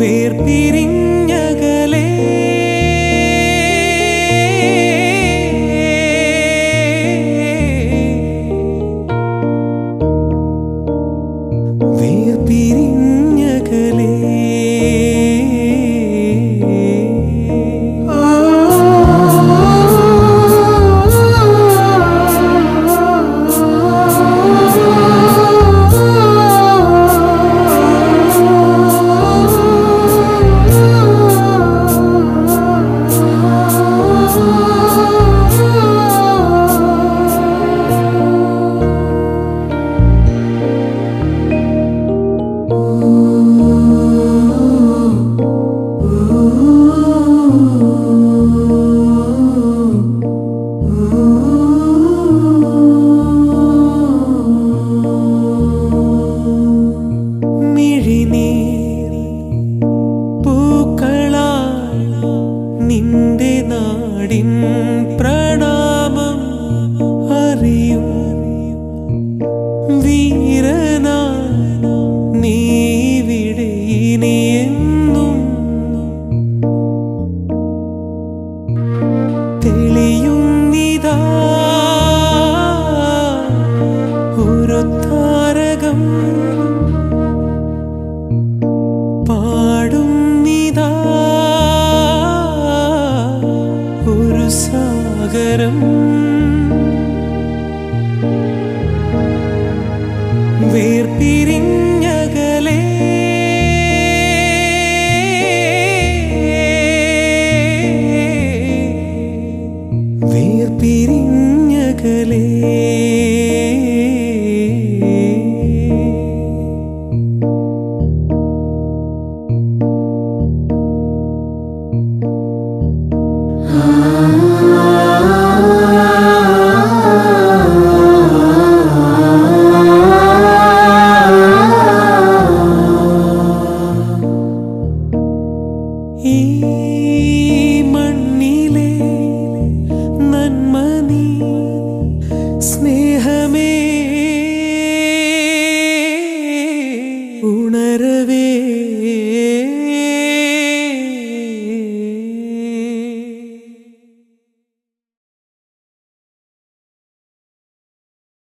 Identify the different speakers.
Speaker 1: വേർപിരിഞ്ഞകലേ വേർപിരിഞ്ഞകലേ സാഗരം വേർപിരിഞ്ഞകലേ വേർപിരിഞ്ഞകലേ